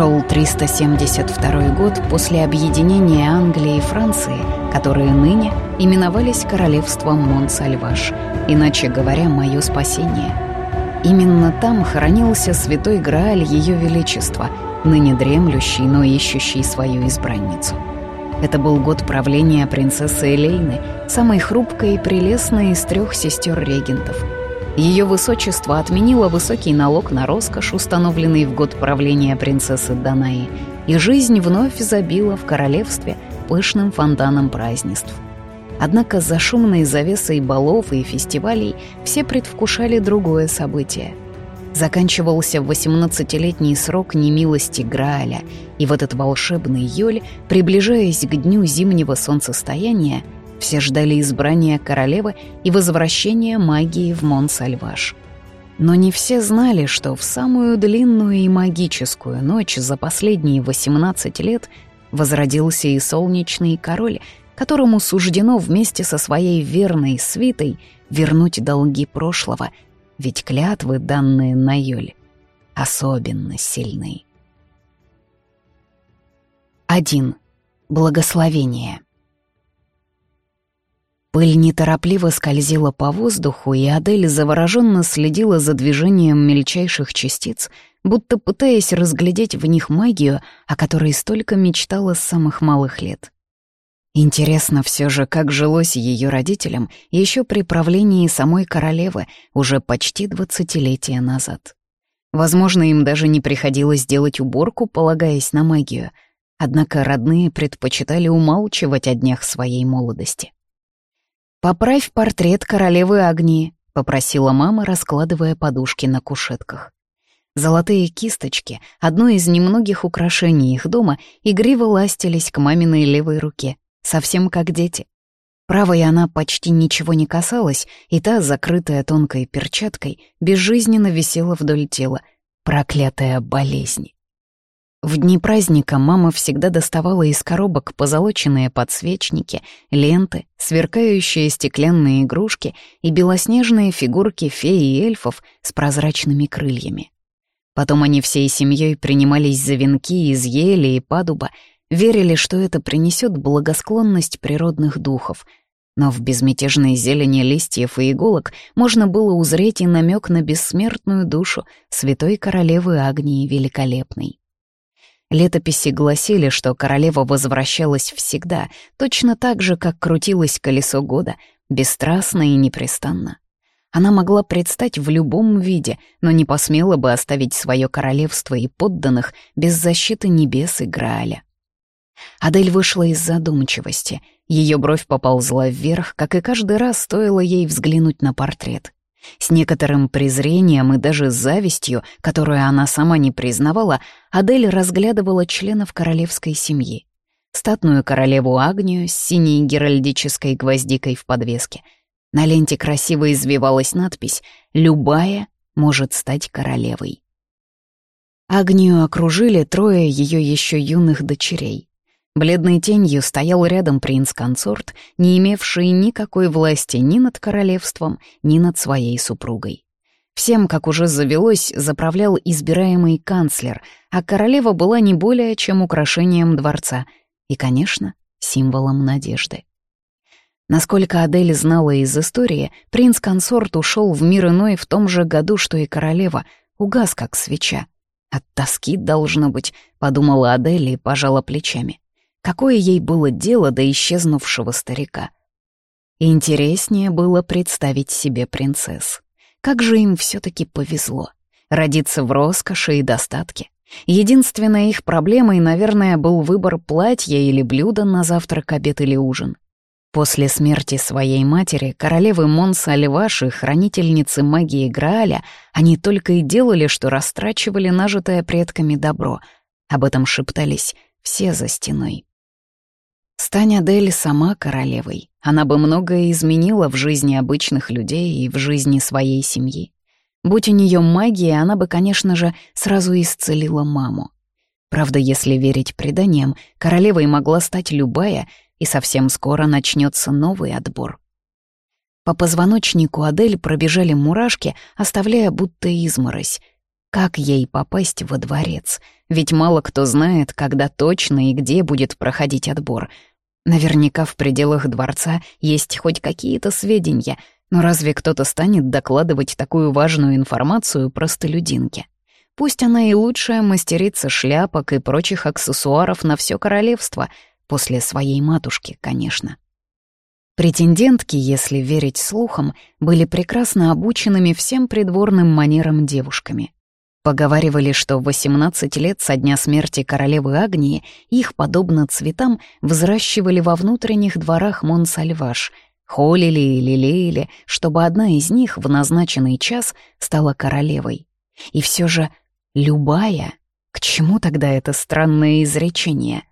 Шел 372 год после объединения Англии и Франции, которые ныне именовались королевством Монсальваш, иначе говоря, «Мое спасение». Именно там хранился святой Грааль Ее Величества, ныне дремлющий, но ищущий свою избранницу. Это был год правления принцессы Элейны, самой хрупкой и прелестной из трех сестер-регентов — ее высочество отменило высокий налог на роскошь, установленный в год правления принцессы Данаи, и жизнь вновь забила в королевстве пышным фонтаном празднеств. Однако за шумной завесой балов и фестивалей все предвкушали другое событие. Заканчивался 18-летний срок немилости Грааля, и в этот волшебный Йоль, приближаясь к дню зимнего солнцестояния, все ждали избрания королевы и возвращения магии в Монсальваш. Но не все знали, что в самую длинную и магическую ночь за последние 18 лет возродился и солнечный король, которому суждено вместе со своей верной свитой вернуть долги прошлого, ведь клятвы, данные на Йоль, особенно сильны. 1. Благословение. Пыль неторопливо скользила по воздуху, и Адель завороженно следила за движением мельчайших частиц, будто пытаясь разглядеть в них магию, о которой столько мечтала с самых малых лет. Интересно все же, как жилось ее родителям еще при правлении самой королевы уже почти двадцатилетия назад. Возможно, им даже не приходилось делать уборку, полагаясь на магию, однако родные предпочитали умалчивать о днях своей молодости. «Поправь портрет королевы Агнии», — попросила мама, раскладывая подушки на кушетках. Золотые кисточки, одно из немногих украшений их дома, игриво ластились к маминой левой руке, совсем как дети. Правой она почти ничего не касалась, и та, закрытая тонкой перчаткой, безжизненно висела вдоль тела. Проклятая болезнь. В дни праздника мама всегда доставала из коробок позолоченные подсвечники, ленты, сверкающие стеклянные игрушки и белоснежные фигурки феи и эльфов с прозрачными крыльями. Потом они всей семьей принимались за венки из ели и падуба, верили, что это принесет благосклонность природных духов. Но в безмятежной зелени листьев и иголок можно было узреть и намек на бессмертную душу святой королевы Агнии Великолепной. Летописи гласили, что королева возвращалась всегда, точно так же, как крутилось колесо года, бесстрастно и непрестанно. Она могла предстать в любом виде, но не посмела бы оставить свое королевство и подданных без защиты небес и Грааля. Адель вышла из задумчивости. Ее бровь поползла вверх, как и каждый раз стоило ей взглянуть на портрет. С некоторым презрением и даже завистью, которую она сама не признавала, Адель разглядывала членов королевской семьи. Статную королеву Агнию с синей геральдической гвоздикой в подвеске. На ленте красиво извивалась надпись «Любая может стать королевой». Агнию окружили трое ее еще юных дочерей. Бледной тенью стоял рядом принц-консорт, не имевший никакой власти ни над королевством, ни над своей супругой. Всем, как уже завелось, заправлял избираемый канцлер, а королева была не более чем украшением дворца и, конечно, символом надежды. Насколько Адель знала из истории, принц-консорт ушел в мир иной в том же году, что и королева, угас как свеча. От тоски, должно быть, подумала Адель и пожала плечами. Какое ей было дело до исчезнувшего старика? Интереснее было представить себе принцесс. Как же им все-таки повезло. Родиться в роскоши и достатке. Единственной их проблемой, наверное, был выбор платья или блюда на завтрак, обед или ужин. После смерти своей матери, королевы Монса Альваш и хранительницы магии Грааля, они только и делали, что растрачивали нажитое предками добро. Об этом шептались все за стеной. Стань Адель сама королевой, она бы многое изменила в жизни обычных людей и в жизни своей семьи. Будь у нее магия, она бы, конечно же, сразу исцелила маму. Правда, если верить преданиям, королевой могла стать любая, и совсем скоро начнется новый отбор. По позвоночнику Адель пробежали мурашки, оставляя будто изморозь. Как ей попасть во дворец? Ведь мало кто знает, когда точно и где будет проходить отбор. Наверняка в пределах дворца есть хоть какие-то сведения, но разве кто-то станет докладывать такую важную информацию простолюдинке? Пусть она и лучшая мастерица шляпок и прочих аксессуаров на все королевство, после своей матушки, конечно. Претендентки, если верить слухам, были прекрасно обученными всем придворным манерам девушками. Поговаривали, что в 18 лет со дня смерти королевы Агнии их, подобно цветам, взращивали во внутренних дворах Монсальваш, холили и лелеяли, чтобы одна из них в назначенный час стала королевой. И все же любая, к чему тогда это странное изречение?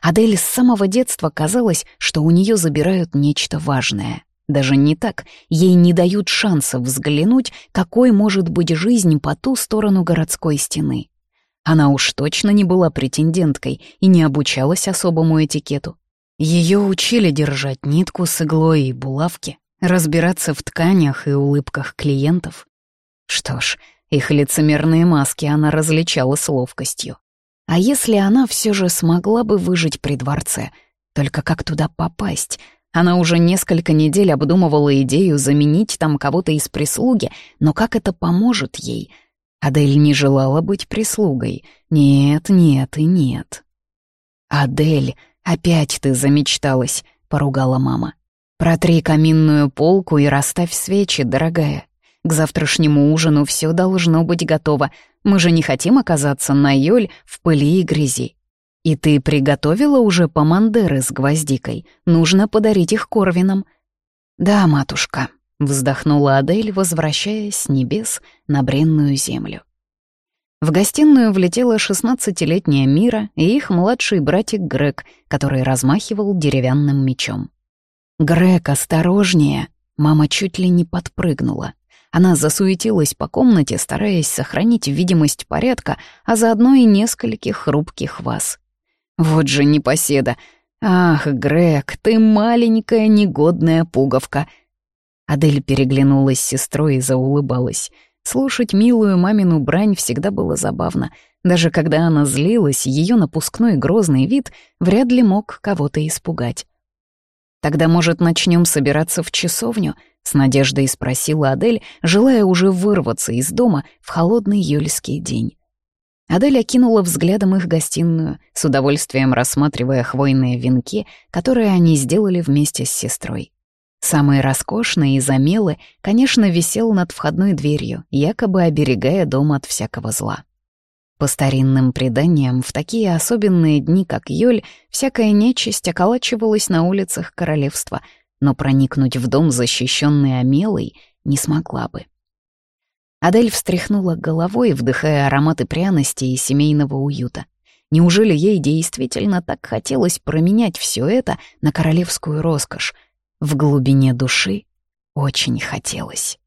Адель с самого детства казалось, что у нее забирают нечто важное. Даже не так, ей не дают шанса взглянуть, какой может быть жизнь по ту сторону городской стены. Она уж точно не была претенденткой и не обучалась особому этикету. Ее учили держать нитку с иглой и булавки, разбираться в тканях и улыбках клиентов. Что ж, их лицемерные маски она различала с ловкостью. А если она все же смогла бы выжить при дворце? Только как туда попасть? Она уже несколько недель обдумывала идею заменить там кого-то из прислуги, но как это поможет ей? Адель не желала быть прислугой. Нет, нет и нет. «Адель, опять ты замечталась», — поругала мама. «Протри каминную полку и расставь свечи, дорогая. К завтрашнему ужину все должно быть готово. Мы же не хотим оказаться на Йоль в пыли и грязи. И ты приготовила уже помандеры с гвоздикой? Нужно подарить их Корвинам». «Да, матушка», — вздохнула Адель, возвращаясь с небес на бренную землю. В гостиную влетела шестнадцатилетняя Мира и их младший братик Грег, который размахивал деревянным мечом. «Грег, осторожнее!» Мама чуть ли не подпрыгнула. Она засуетилась по комнате, стараясь сохранить видимость порядка, а заодно и нескольких хрупких вас. Вот же непоседа. Ах, Грег, ты маленькая негодная пуговка. Адель переглянулась с сестрой и заулыбалась. Слушать милую мамину брань всегда было забавно. Даже когда она злилась, ее напускной грозный вид вряд ли мог кого-то испугать. «Тогда, может, начнем собираться в часовню?» — с надеждой спросила Адель, желая уже вырваться из дома в холодный июльский день. Адель окинула взглядом их гостиную, с удовольствием рассматривая хвойные венки, которые они сделали вместе с сестрой. Самый роскошный и замелый, конечно, висел над входной дверью, якобы оберегая дом от всякого зла. По старинным преданиям, в такие особенные дни, как Йоль, всякая нечисть околачивалась на улицах королевства — но проникнуть в дом, защищенный Амелой, не смогла бы. Адель встряхнула головой, вдыхая ароматы пряности и семейного уюта. Неужели ей действительно так хотелось променять все это на королевскую роскошь? В глубине души очень хотелось.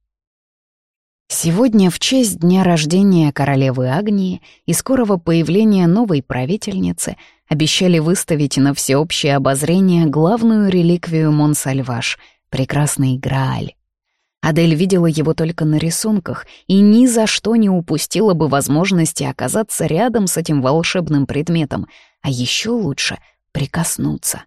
Сегодня, в честь дня рождения королевы Агнии и скорого появления новой правительницы, обещали выставить на всеобщее обозрение главную реликвию Монсальваш — прекрасный Грааль. Адель видела его только на рисунках и ни за что не упустила бы возможности оказаться рядом с этим волшебным предметом, а еще лучше — прикоснуться.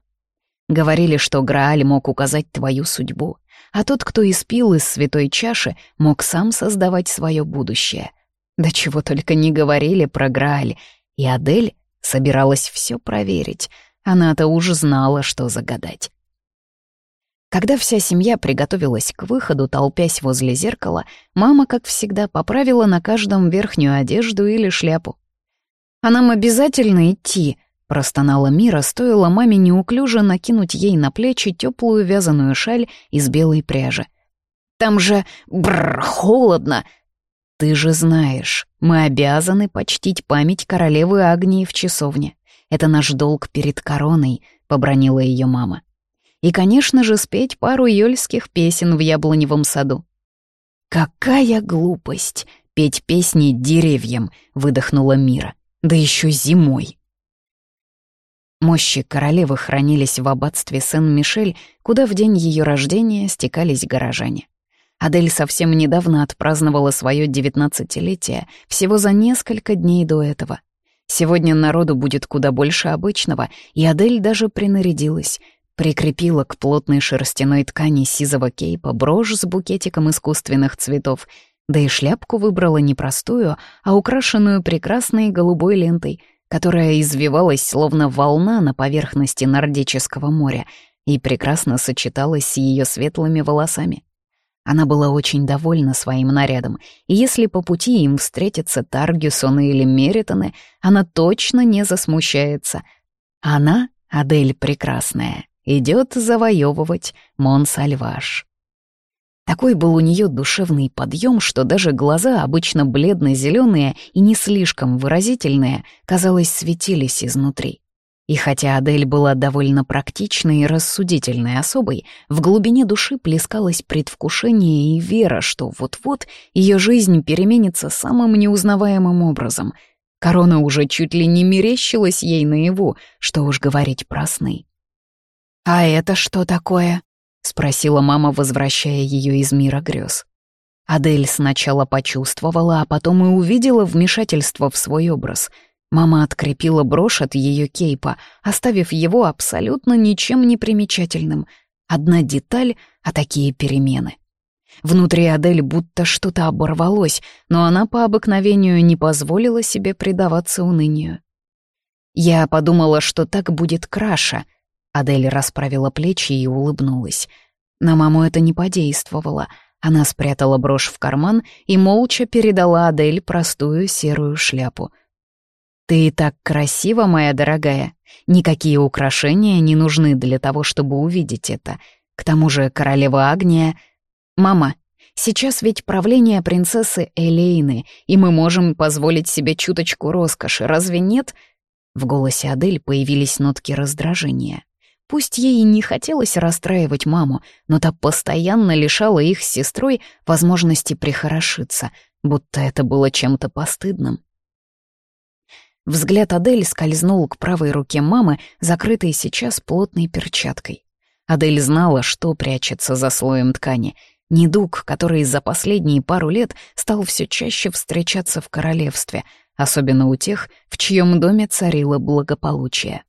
Говорили, что Грааль мог указать твою судьбу, а тот, кто испил из святой чаши, мог сам создавать свое будущее. Да чего только не говорили про Грааль, и Адель Собиралась все проверить. Она-то уже знала, что загадать. Когда вся семья приготовилась к выходу, толпясь возле зеркала, мама, как всегда, поправила на каждом верхнюю одежду или шляпу. «А нам обязательно идти», — простонала Мира, стоило маме неуклюже накинуть ей на плечи теплую вязаную шаль из белой пряжи. «Там же, бррр, холодно!» «Ты же знаешь, мы обязаны почтить память королевы Агнии в часовне. Это наш долг перед короной», — побронила ее мама. «И, конечно же, спеть пару ёльских песен в яблоневом саду». «Какая глупость! Петь песни деревьям!» — выдохнула Мира. «Да еще зимой!» Мощи королевы хранились в аббатстве Сен-Мишель, куда в день ее рождения стекались горожане. Адель совсем недавно отпраздновала свое девятнадцатилетие, всего за несколько дней до этого. Сегодня народу будет куда больше обычного, и Адель даже принарядилась. Прикрепила к плотной шерстяной ткани сизого кейпа брошь с букетиком искусственных цветов, да и шляпку выбрала не простую, а украшенную прекрасной голубой лентой, которая извивалась словно волна на поверхности Нордического моря и прекрасно сочеталась с ее светлыми волосами. Она была очень довольна своим нарядом, и если по пути им встретятся Таргюсоны или Меритоны, она точно не засмущается. Она, Адель Прекрасная, идет завоевывать Монсальваш. Такой был у нее душевный подъем, что даже глаза, обычно бледно-зеленые и не слишком выразительные, казалось, светились изнутри. И хотя Адель была довольно практичной и рассудительной особой, в глубине души плескалось предвкушение и вера, что вот-вот ее жизнь переменится самым неузнаваемым образом. Корона уже чуть ли не мерещилась ей наяву, что уж говорить про сны. «А это что такое?» — спросила мама, возвращая ее из мира грез. Адель сначала почувствовала, а потом и увидела вмешательство в свой образ — Мама открепила брошь от ее кейпа, оставив его абсолютно ничем не примечательным. Одна деталь, а такие перемены. Внутри Адель будто что-то оборвалось, но она по обыкновению не позволила себе предаваться унынию. «Я подумала, что так будет краше», — Адель расправила плечи и улыбнулась. На маму это не подействовало. Она спрятала брошь в карман и молча передала Адель простую серую шляпу — «Ты и так красива, моя дорогая. Никакие украшения не нужны для того, чтобы увидеть это. К тому же королева Агния... Мама, сейчас ведь правление принцессы Элейны, и мы можем позволить себе чуточку роскоши, разве нет?» В голосе Адель появились нотки раздражения. Пусть ей и не хотелось расстраивать маму, но та постоянно лишала их с сестрой возможности прихорошиться, будто это было чем-то постыдным. Взгляд Адель скользнул к правой руке мамы, закрытой сейчас плотной перчаткой. Адель знала, что прячется за слоем ткани. Недуг, который за последние пару лет стал все чаще встречаться в королевстве, особенно у тех, в чьем доме царило благополучие.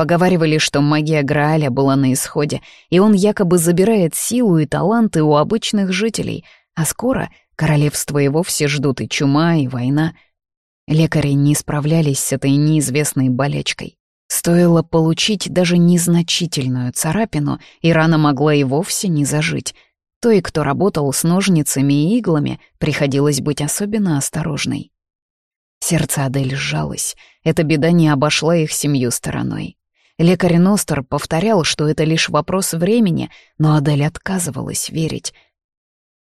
Поговаривали, что магия Грааля была на исходе, и он якобы забирает силу и таланты у обычных жителей, а скоро королевство и вовсе ждут и чума, и война — Лекари не справлялись с этой неизвестной болячкой. Стоило получить даже незначительную царапину, и рана могла и вовсе не зажить. Той, кто работал с ножницами и иглами, приходилось быть особенно осторожной. Сердце Адель сжалось. Эта беда не обошла их семью стороной. Лекарь Ностер повторял, что это лишь вопрос времени, но Адель отказывалась верить.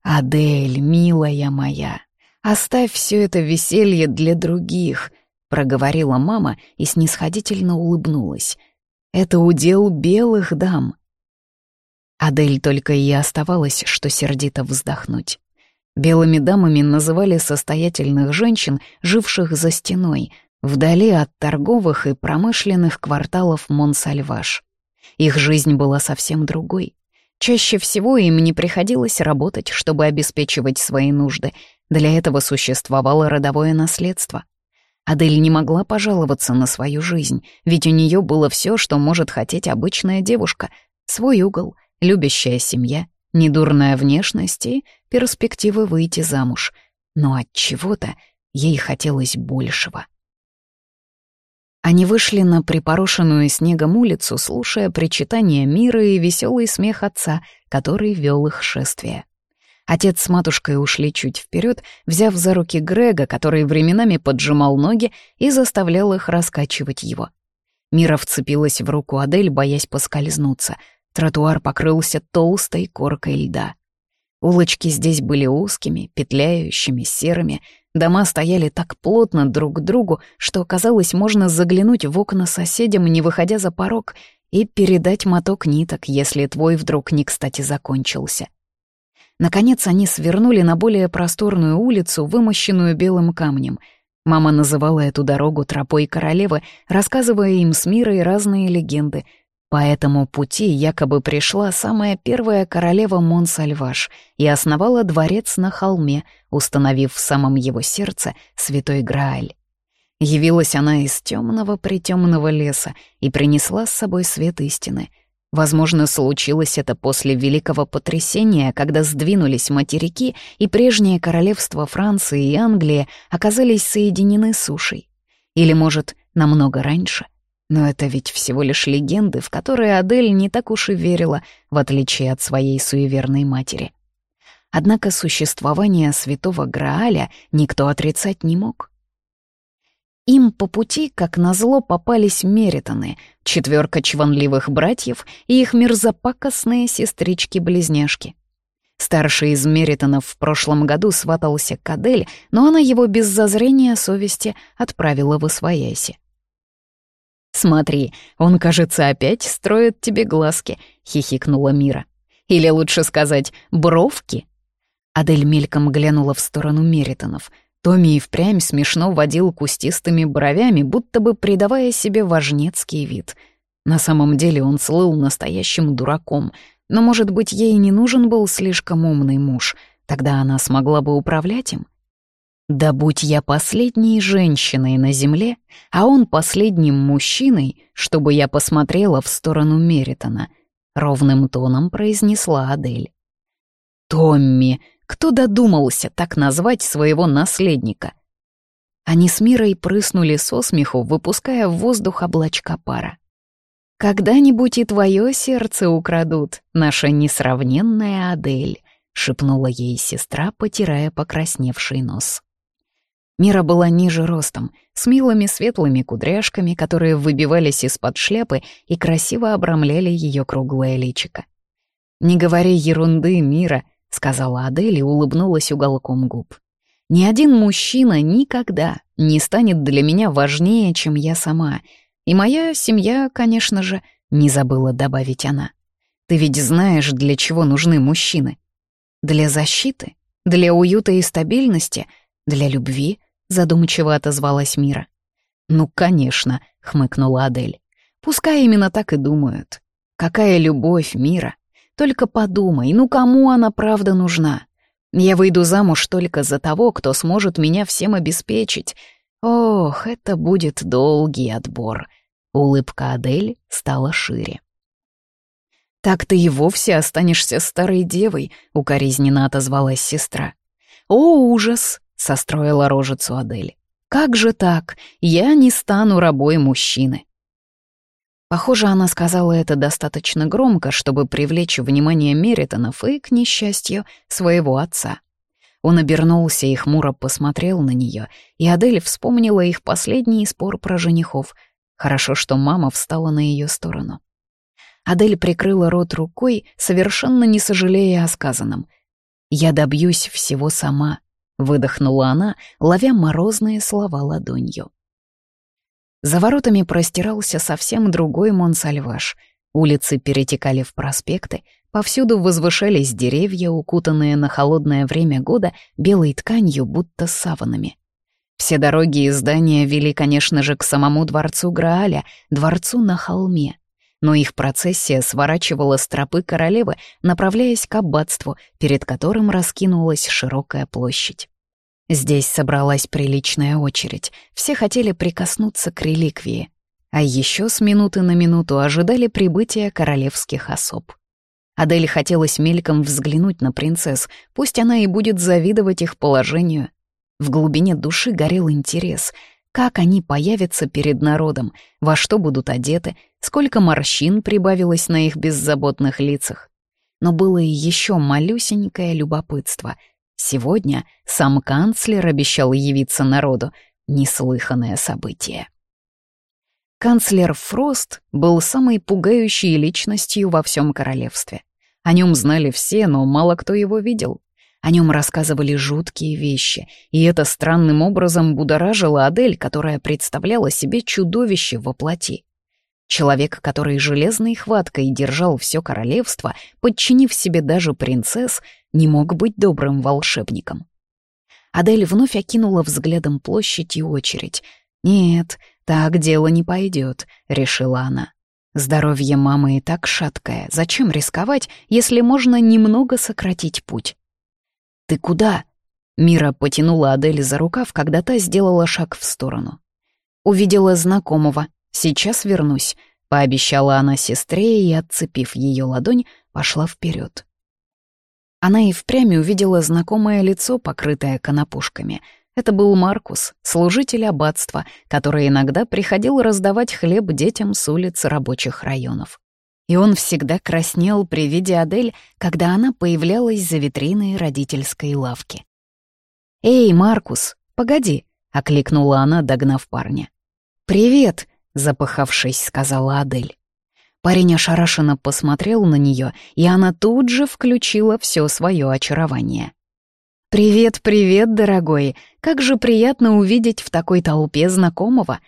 «Адель, милая моя, «Оставь все это веселье для других», — проговорила мама и снисходительно улыбнулась. «Это удел белых дам». Адель только и оставалось, что сердито вздохнуть. Белыми дамами называли состоятельных женщин, живших за стеной, вдали от торговых и промышленных кварталов Монсальваш. Их жизнь была совсем другой. Чаще всего им не приходилось работать, чтобы обеспечивать свои нужды, для этого существовало родовое наследство. Адель не могла пожаловаться на свою жизнь, ведь у нее было все, что может хотеть обычная девушка. Свой угол, любящая семья, недурная внешность и перспективы выйти замуж. Но от чего-то ей хотелось большего. Они вышли на припорошенную снегом улицу, слушая причитания мира и веселый смех отца, который вел их шествие. Отец с матушкой ушли чуть вперед, взяв за руки Грега, который временами поджимал ноги и заставлял их раскачивать его. Мира вцепилась в руку Адель, боясь поскользнуться. Тротуар покрылся толстой коркой льда. Улочки здесь были узкими, петляющими, серыми. Дома стояли так плотно друг к другу, что, казалось, можно заглянуть в окна соседям, не выходя за порог, и передать моток ниток, если твой вдруг не кстати закончился. Наконец они свернули на более просторную улицу, вымощенную белым камнем. Мама называла эту дорогу тропой королевы, рассказывая им с мирой разные легенды. По этому пути якобы пришла самая первая королева Монсальваш и основала дворец на холме, установив в самом его сердце святой Грааль. Явилась она из темного притемного леса и принесла с собой свет истины. Возможно, случилось это после Великого потрясения, когда сдвинулись материки, и прежнее королевства Франции и Англии оказались соединены сушей. Или, может, намного раньше. Но это ведь всего лишь легенды, в которые Адель не так уж и верила, в отличие от своей суеверной матери. Однако существование святого Грааля никто отрицать не мог. Им по пути, как назло, попались Меритоны, четверка чванливых братьев и их мерзопакостные сестрички-близняшки. Старший из Меритонов в прошлом году сватался к Адель, но она его без зазрения совести отправила в Освояси. «Смотри, он, кажется, опять строит тебе глазки», — хихикнула Мира. «Или лучше сказать, бровки?» Адель мельком глянула в сторону Меритонов. Томми и впрямь смешно водил кустистыми бровями, будто бы придавая себе важнецкий вид. На самом деле он слыл настоящим дураком, но, может быть, ей не нужен был слишком умный муж, тогда она смогла бы управлять им. Да будь я последней женщиной на земле, а он последним мужчиной, чтобы я посмотрела в сторону Меритона, ровным тоном произнесла Адель. Томми, кто додумался так назвать своего наследника? Они с Мирой прыснули со смеху, выпуская в воздух облачка пара. «Когда-нибудь и твое сердце украдут, наша несравненная Адель», — шепнула ей сестра, потирая покрасневший нос. Мира была ниже ростом, с милыми светлыми кудряшками, которые выбивались из-под шляпы и красиво обрамляли ее круглое личико. «Не говори ерунды, Мира», — сказала Адель и улыбнулась уголком губ. «Ни один мужчина никогда не станет для меня важнее, чем я сама. И моя семья, конечно же, не забыла добавить она. Ты ведь знаешь, для чего нужны мужчины? Для защиты? Для уюта и стабильности? Для любви? задумчиво отозвалась Мира. «Ну, конечно», — хмыкнула Адель. «Пускай именно так и думают. Какая любовь, Мира? Только подумай, ну кому она правда нужна? Я выйду замуж только за того, кто сможет меня всем обеспечить. Ох, это будет долгий отбор». Улыбка Адель стала шире. «Так ты и вовсе останешься старой девой», — укоризненно отозвалась сестра. «О, ужас! — состроила рожицу Адель. «Как же так? Я не стану рабой мужчины». Похоже, она сказала это достаточно громко, чтобы привлечь внимание Меритонов и, к несчастью, своего отца. Он обернулся и хмуро посмотрел на нее, и Адель вспомнила их последний спор про женихов. Хорошо, что мама встала на ее сторону. Адель прикрыла рот рукой, совершенно не сожалея о сказанном. «Я добьюсь всего сама», — выдохнула она, ловя морозные слова ладонью. За воротами простирался совсем другой Монсальваш. Улицы перетекали в проспекты, повсюду возвышались деревья, укутанные на холодное время года белой тканью, будто саванами. Все дороги и здания вели, конечно же, к самому дворцу Грааля, дворцу на холме. Но их процессия сворачивала с тропы королевы, направляясь к аббатству, перед которым раскинулась широкая площадь. Здесь собралась приличная очередь, все хотели прикоснуться к реликвии, а еще с минуты на минуту ожидали прибытия королевских особ. Адель хотелось мельком взглянуть на принцесс, пусть она и будет завидовать их положению. В глубине души горел интерес, как они появятся перед народом, во что будут одеты, сколько морщин прибавилось на их беззаботных лицах. Но было и еще малюсенькое любопытство — Сегодня сам канцлер обещал явиться народу. Неслыханное событие. Канцлер Фрост был самой пугающей личностью во всем королевстве. О нем знали все, но мало кто его видел. О нем рассказывали жуткие вещи, и это странным образом будоражило Адель, которая представляла себе чудовище во плоти. Человек, который железной хваткой держал все королевство, подчинив себе даже принцесс, не мог быть добрым волшебником. Адель вновь окинула взглядом площадь и очередь. «Нет, так дело не пойдет», — решила она. Здоровье мамы и так шаткое. Зачем рисковать, если можно немного сократить путь? «Ты куда?» Мира потянула Адель за рукав, когда та сделала шаг в сторону. Увидела знакомого. «Сейчас вернусь», — пообещала она сестре и, отцепив ее ладонь, пошла вперед. Она и впрямь увидела знакомое лицо, покрытое конопушками. Это был Маркус, служитель аббатства, который иногда приходил раздавать хлеб детям с улиц рабочих районов. И он всегда краснел при виде Адель, когда она появлялась за витриной родительской лавки. «Эй, Маркус, погоди!» — окликнула она, догнав парня. «Привет!» — запыхавшись, сказала Адель. Парень ошарашенно посмотрел на нее, и она тут же включила все свое очарование. «Привет, привет, дорогой! Как же приятно увидеть в такой толпе знакомого!»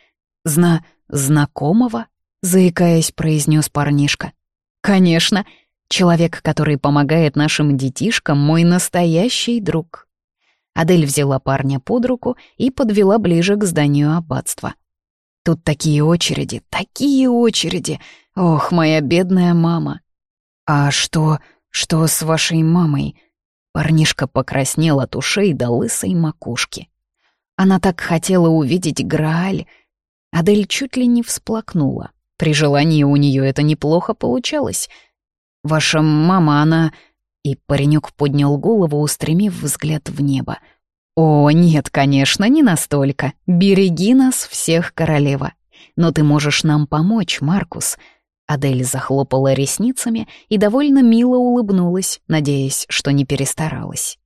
«Зна... знакомого?» — заикаясь, произнес парнишка. «Конечно, человек, который помогает нашим детишкам, мой настоящий друг». Адель взяла парня под руку и подвела ближе к зданию аббатства. «Тут такие очереди, такие очереди! Ох, моя бедная мама. А что, что с вашей мамой? Парнишка покраснел от ушей до лысой макушки. Она так хотела увидеть Грааль. Адель чуть ли не всплакнула. При желании у нее это неплохо получалось. «Ваша мама, она...» И паренек поднял голову, устремив взгляд в небо. «О, нет, конечно, не настолько. Береги нас всех, королева. Но ты можешь нам помочь, Маркус. Адель захлопала ресницами и довольно мило улыбнулась, надеясь, что не перестаралась.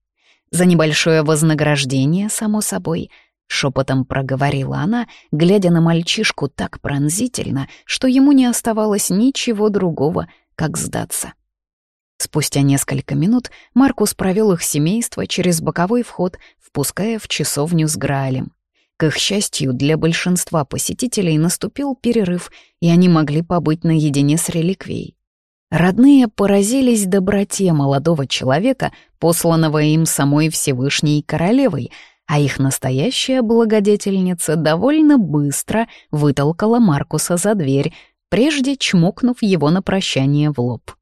«За небольшое вознаграждение, само собой», — шепотом проговорила она, глядя на мальчишку так пронзительно, что ему не оставалось ничего другого, как сдаться. Спустя несколько минут Маркус провел их семейство через боковой вход, впуская в часовню с Граалем. К их счастью, для большинства посетителей наступил перерыв, и они могли побыть наедине с реликвией. Родные поразились доброте молодого человека, посланного им самой Всевышней Королевой, а их настоящая благодетельница довольно быстро вытолкала Маркуса за дверь, прежде чмокнув его на прощание в лоб.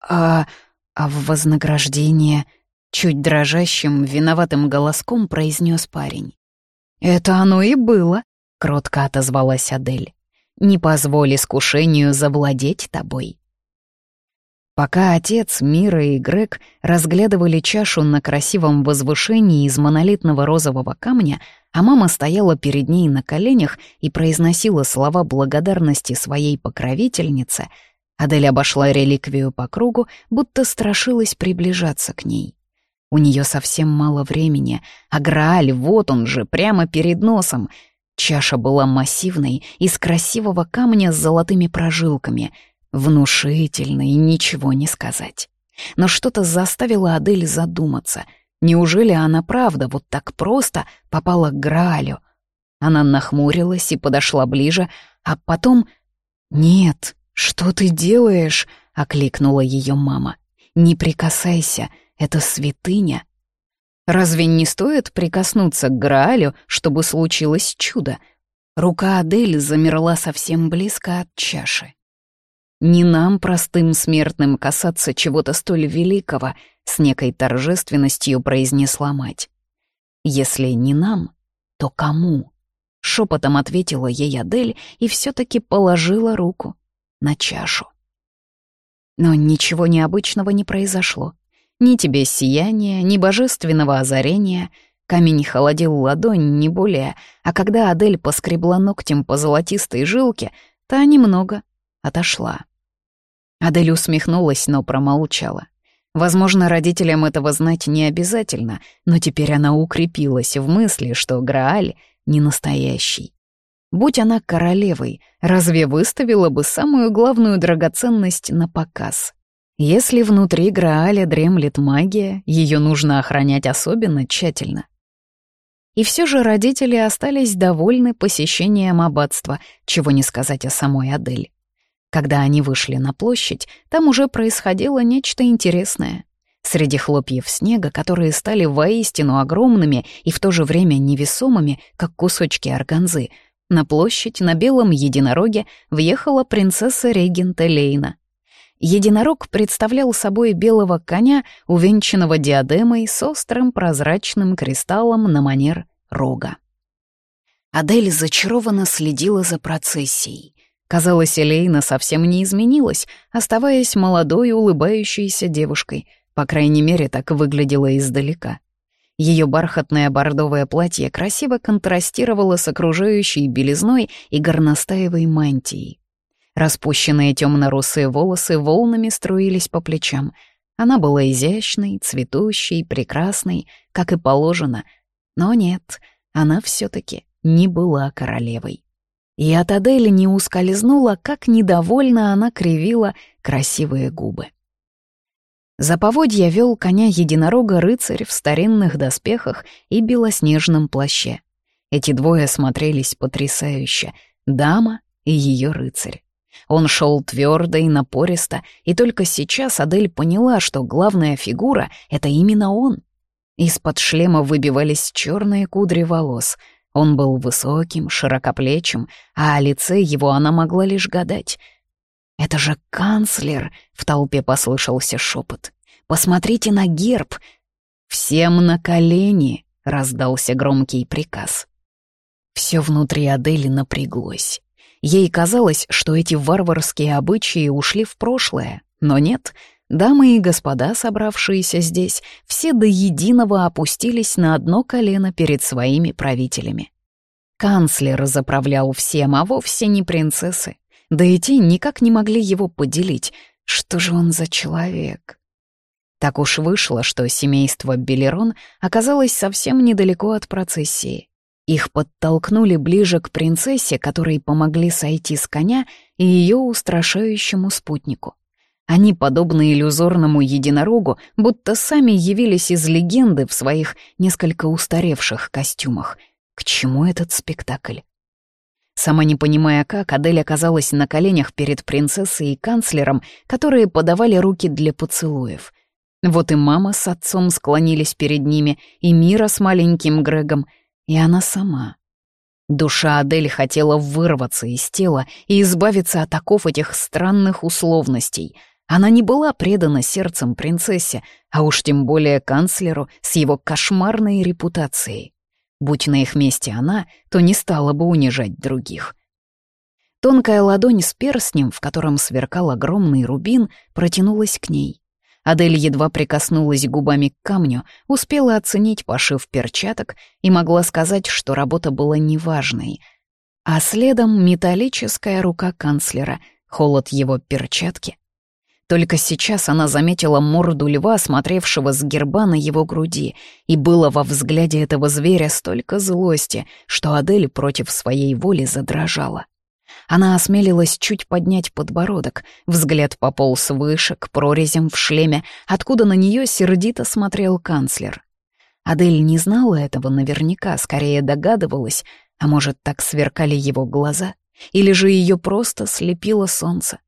«А... а в вознаграждение...» — чуть дрожащим, виноватым голоском произнес парень. «Это оно и было», — кротко отозвалась Адель. «Не позволь искушению завладеть тобой». Пока отец, Мира и Грег разглядывали чашу на красивом возвышении из монолитного розового камня, а мама стояла перед ней на коленях и произносила слова благодарности своей покровительнице, Адель обошла реликвию по кругу, будто страшилась приближаться к ней. У нее совсем мало времени, а Грааль, вот он же, прямо перед носом. Чаша была массивной, из красивого камня с золотыми прожилками. Внушительно и ничего не сказать. Но что-то заставило Адель задуматься. Неужели она правда вот так просто попала к Граалю? Она нахмурилась и подошла ближе, а потом... «Нет, что ты делаешь?» — окликнула ее мама. «Не прикасайся, это святыня. Разве не стоит прикоснуться к Граалю, чтобы случилось чудо? Рука Адель замерла совсем близко от чаши. «Не нам, простым смертным, касаться чего-то столь великого», — с некой торжественностью произнесла мать. «Если не нам, то кому?» — шепотом ответила ей Адель и все таки положила руку на чашу. Но ничего необычного не произошло. Ни тебе сияния, ни божественного озарения. Камень холодил ладонь, не более, а когда Адель поскребла ногтем по золотистой жилке, та немного отошла. Адель усмехнулась, но промолчала. Возможно, родителям этого знать не обязательно, но теперь она укрепилась в мысли, что Грааль не настоящий. Будь она королевой, разве выставила бы самую главную драгоценность на показ? Если внутри Грааля дремлет магия, ее нужно охранять особенно тщательно. И все же родители остались довольны посещением аббатства, чего не сказать о самой Адель. Когда они вышли на площадь, там уже происходило нечто интересное. Среди хлопьев снега, которые стали воистину огромными и в то же время невесомыми, как кусочки органзы, На площадь на белом единороге въехала принцесса регента Лейна. Единорог представлял собой белого коня, увенчанного диадемой с острым прозрачным кристаллом на манер рога. Адель зачарованно следила за процессией. Казалось, Элейна совсем не изменилась, оставаясь молодой улыбающейся девушкой. По крайней мере, так выглядела издалека. Ее бархатное бордовое платье красиво контрастировало с окружающей белизной и горностаевой мантией. Распущенные темно-русые волосы волнами струились по плечам. Она была изящной, цветущей, прекрасной, как и положено. Но нет, она все таки не была королевой. И от Адели не ускользнула, как недовольно она кривила красивые губы. За поводья вел коня единорога рыцарь в старинных доспехах и белоснежном плаще. Эти двое смотрелись потрясающе — дама и ее рыцарь. Он шел твердо и напористо, и только сейчас Адель поняла, что главная фигура — это именно он. Из-под шлема выбивались черные кудри волос. Он был высоким, широкоплечим, а о лице его она могла лишь гадать. «Это же канцлер!» — в толпе послышался шепот. «Посмотрите на герб!» «Всем на колени!» — раздался громкий приказ. Все внутри Адели напряглось. Ей казалось, что эти варварские обычаи ушли в прошлое, но нет. Дамы и господа, собравшиеся здесь, все до единого опустились на одно колено перед своими правителями. Канцлер заправлял всем, а вовсе не принцессы. Да и те никак не могли его поделить. Что же он за человек? Так уж вышло, что семейство Белерон оказалось совсем недалеко от процессии. Их подтолкнули ближе к принцессе, которой помогли сойти с коня и ее устрашающему спутнику. Они, подобно иллюзорному единорогу, будто сами явились из легенды в своих несколько устаревших костюмах. К чему этот спектакль? Сама не понимая как, Адель оказалась на коленях перед принцессой и канцлером, которые подавали руки для поцелуев. Вот и мама с отцом склонились перед ними, и Мира с маленьким Грегом — и она сама. Душа Адель хотела вырваться из тела и избавиться от оков этих странных условностей. Она не была предана сердцем принцессе, а уж тем более канцлеру с его кошмарной репутацией. Будь на их месте она, то не стала бы унижать других. Тонкая ладонь с перстнем, в котором сверкал огромный рубин, протянулась к ней. Адель едва прикоснулась губами к камню, успела оценить пошив перчаток и могла сказать, что работа была неважной. А следом металлическая рука канцлера, холод его перчатки. Только сейчас она заметила морду льва, смотревшего с герба на его груди, и было во взгляде этого зверя столько злости, что Адель против своей воли задрожала. Она осмелилась чуть поднять подбородок, взгляд пополз выше, к прорезям в шлеме, откуда на нее сердито смотрел канцлер. Адель не знала этого наверняка, скорее догадывалась, а может, так сверкали его глаза, или же ее просто слепило солнце.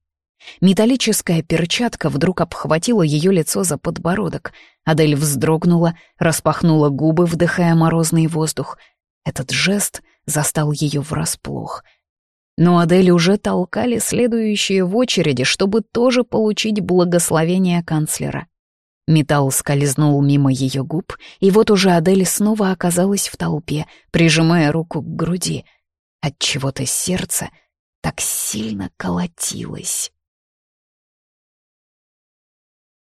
Металлическая перчатка вдруг обхватила ее лицо за подбородок. Адель вздрогнула, распахнула губы, вдыхая морозный воздух. Этот жест застал ее врасплох — но Адель уже толкали следующие в очереди, чтобы тоже получить благословение канцлера. Металл скользнул мимо ее губ, и вот уже Адель снова оказалась в толпе, прижимая руку к груди. От чего то сердце так сильно колотилось.